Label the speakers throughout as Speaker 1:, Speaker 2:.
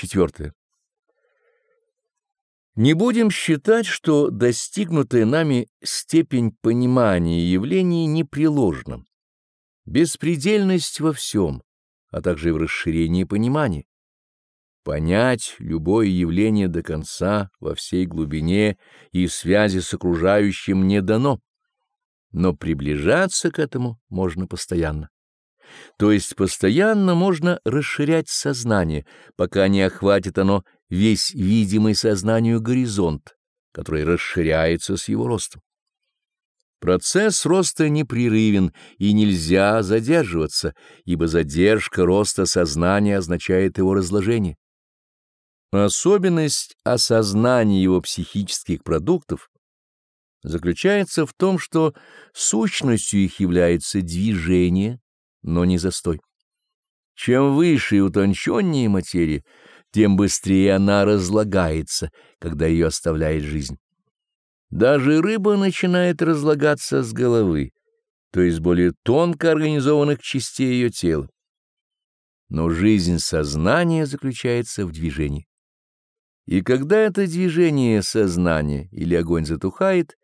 Speaker 1: Четвертое. Не будем считать, что достигнутая нами степень понимания явлений непреложна. Беспредельность во всем, а также в расширении понимания. Понять любое явление до конца, во всей глубине и связи с окружающим не дано, но приближаться к этому можно постоянно. То есть постоянно можно расширять сознание, пока не охватит оно весь видимый сознанию горизонт, который расширяется с его ростом. Процесс роста непрерывен и нельзя задерживаться, ибо задержка роста сознания означает его разложение. Особенность осознания его психических продуктов заключается в том, что сущностью их является движение, но не застой. Чем выше и утонченнее материя, тем быстрее она разлагается, когда ее оставляет жизнь. Даже рыба начинает разлагаться с головы, то есть более тонко организованных частей ее тела. Но жизнь сознания заключается в движении. И когда это движение сознания или огонь затухает,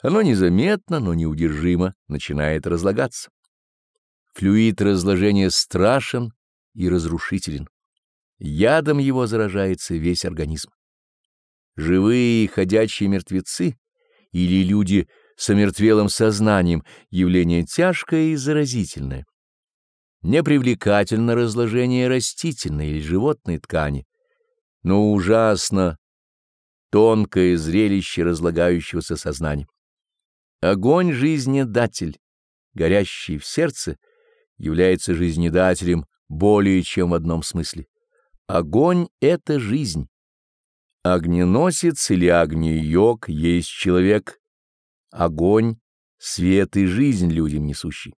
Speaker 1: оно незаметно, но неудержимо начинает разлагаться. Флюид разложения страшен и разрушителен. Ядом его заражается весь организм. Живые ходячие мертвецы или люди с омертвелым сознанием — явление тяжкое и заразительное. Непривлекательно разложение растительной или животной ткани, но ужасно тонкое зрелище разлагающегося сознания. Огонь — жизнедатель, горящий в сердце — является жизнедателем более чем в одном смысле. Огонь — это жизнь. Огненосец или огнеёк есть человек. Огонь — свет и жизнь людям несущий.